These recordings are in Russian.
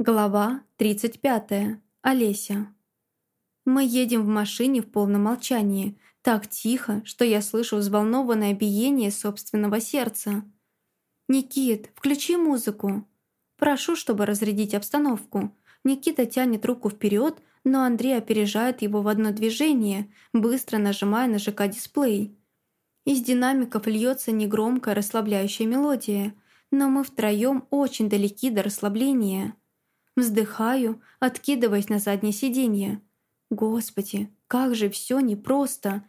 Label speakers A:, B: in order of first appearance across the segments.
A: Глава 35. Олеся. Мы едем в машине в полном молчании, так тихо, что я слышу взволнованное биение собственного сердца. «Никит, включи музыку!» Прошу, чтобы разрядить обстановку. Никита тянет руку вперед, но Андрей опережает его в одно движение, быстро нажимая на ЖК-дисплей. Из динамиков льется негромкая расслабляющая мелодия, но мы втроем очень далеки до расслабления. Вздыхаю, откидываясь на заднее сиденье. Господи, как же все непросто.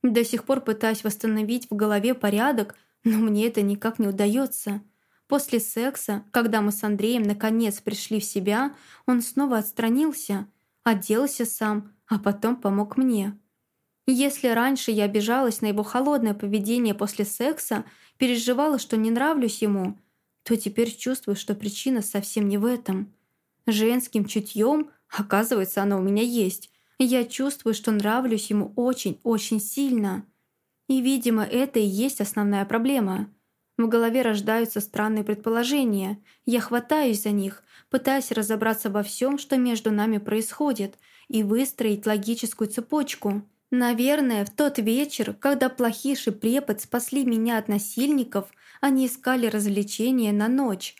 A: До сих пор пытаюсь восстановить в голове порядок, но мне это никак не удается. После секса, когда мы с Андреем наконец пришли в себя, он снова отстранился, оделся сам, а потом помог мне. Если раньше я обижалась на его холодное поведение после секса, переживала, что не нравлюсь ему, то теперь чувствую, что причина совсем не в этом. Женским чутьем, оказывается, оно у меня есть. Я чувствую, что нравлюсь ему очень-очень сильно. И, видимо, это и есть основная проблема. В голове рождаются странные предположения. Я хватаюсь за них, пытаясь разобраться во всем, что между нами происходит, и выстроить логическую цепочку. Наверное, в тот вечер, когда плохиш препод спасли меня от насильников, они искали развлечения на ночь.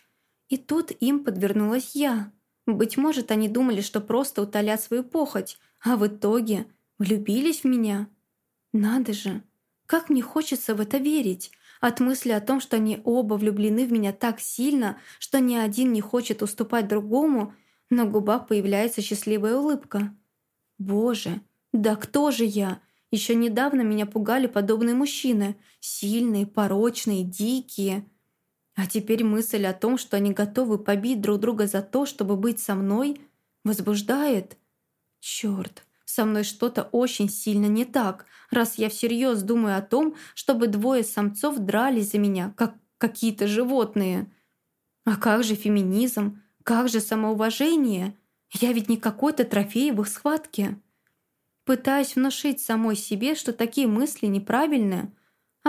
A: И тут им подвернулась я. Быть может, они думали, что просто утолят свою похоть, а в итоге влюбились в меня. Надо же, как мне хочется в это верить. От мысли о том, что они оба влюблены в меня так сильно, что ни один не хочет уступать другому, на губах появляется счастливая улыбка. Боже, да кто же я? Еще недавно меня пугали подобные мужчины. Сильные, порочные, дикие. А теперь мысль о том, что они готовы побить друг друга за то, чтобы быть со мной, возбуждает. Черт, со мной что-то очень сильно не так, раз я всерьез думаю о том, чтобы двое самцов дрались за меня, как какие-то животные. А как же феминизм? Как же самоуважение? Я ведь не какой-то трофей в их схватке. Пытаюсь внушить самой себе, что такие мысли неправильные,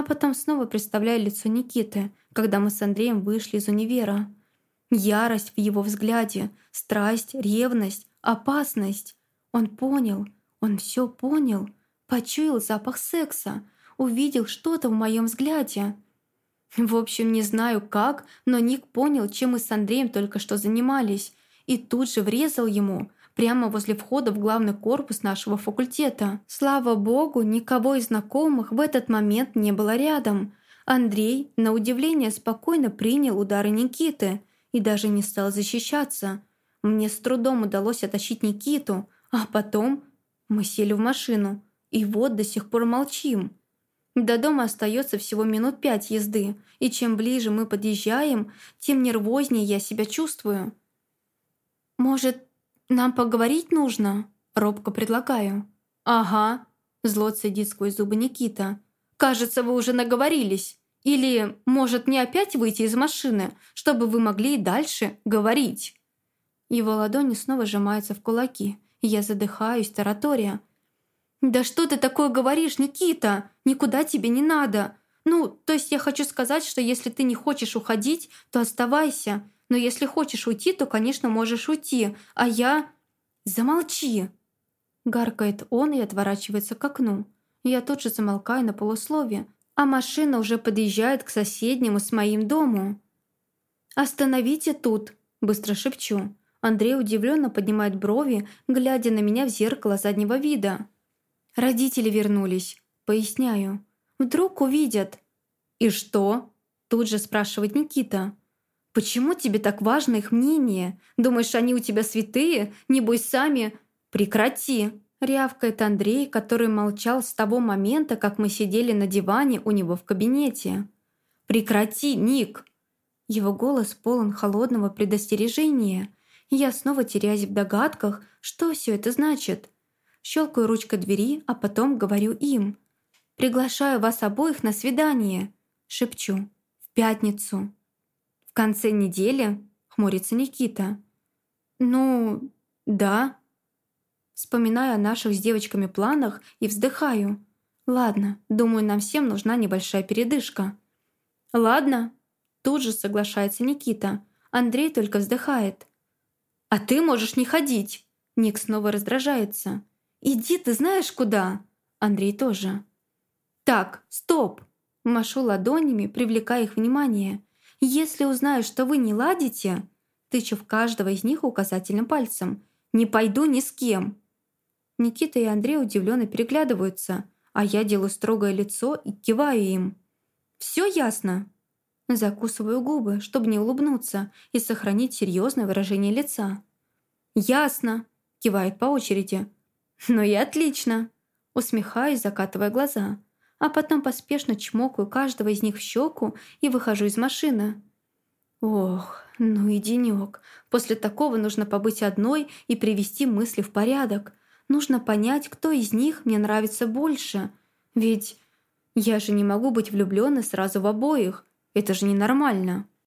A: а потом снова представляю лицо Никиты, когда мы с Андреем вышли из универа. Ярость в его взгляде, страсть, ревность, опасность. Он понял, он все понял, почуял запах секса, увидел что-то в моем взгляде. В общем, не знаю как, но Ник понял, чем мы с Андреем только что занимались, и тут же врезал ему – прямо возле входа в главный корпус нашего факультета. Слава богу, никого из знакомых в этот момент не было рядом. Андрей, на удивление, спокойно принял удары Никиты и даже не стал защищаться. Мне с трудом удалось оттащить Никиту, а потом мы сели в машину. И вот до сих пор молчим. До дома остается всего минут пять езды, и чем ближе мы подъезжаем, тем нервознее я себя чувствую. «Может, «Нам поговорить нужно?» – робко предлагаю. «Ага», – зло цедит сквозь зубы Никита. «Кажется, вы уже наговорились. Или, может, не опять выйти из машины, чтобы вы могли и дальше говорить?» Его ладони снова сжимаются в кулаки, я задыхаюсь, таратория. «Да что ты такое говоришь, Никита? Никуда тебе не надо. Ну, то есть я хочу сказать, что если ты не хочешь уходить, то оставайся. Но если хочешь уйти, то, конечно, можешь уйти. А я... Замолчи!» Гаркает он и отворачивается к окну. Я тут же замолкаю на полуслове, а машина уже подъезжает к соседнему с моим дому. «Остановите тут!» – быстро шепчу. Андрей удивленно поднимает брови, глядя на меня в зеркало заднего вида. «Родители вернулись», – поясняю. «Вдруг увидят». «И что?» – тут же спрашивает Никита. Почему тебе так важно их мнение? Думаешь, они у тебя святые? Небось, сами...» «Прекрати!» — рявкает Андрей, который молчал с того момента, как мы сидели на диване у него в кабинете. «Прекрати, Ник!» Его голос полон холодного предостережения. Я снова теряюсь в догадках, что все это значит. Щелкаю ручкой двери, а потом говорю им. «Приглашаю вас обоих на свидание», — шепчу. «В пятницу» конце недели?» — хмурится Никита. «Ну, да». Вспоминаю о наших с девочками планах и вздыхаю. «Ладно, думаю, нам всем нужна небольшая передышка». «Ладно», — тут же соглашается Никита. Андрей только вздыхает. «А ты можешь не ходить!» Ник снова раздражается. «Иди ты знаешь куда!» Андрей тоже. «Так, стоп!» Машу ладонями, привлекая их внимание. «Если узнаю, что вы не ладите...» Тычу в каждого из них указательным пальцем. «Не пойду ни с кем!» Никита и Андрей удивленно переглядываются, а я делаю строгое лицо и киваю им. «Все ясно?» Закусываю губы, чтобы не улыбнуться и сохранить серьезное выражение лица. «Ясно!» – кивает по очереди. «Ну и отлично!» Усмехаюсь, закатывая глаза, а потом поспешно чмокаю каждого из них в щеку и выхожу из машины. Ох, ну и денек. После такого нужно побыть одной и привести мысли в порядок. Нужно понять, кто из них мне нравится больше. Ведь я же не могу быть влюблённой сразу в обоих. Это же ненормально.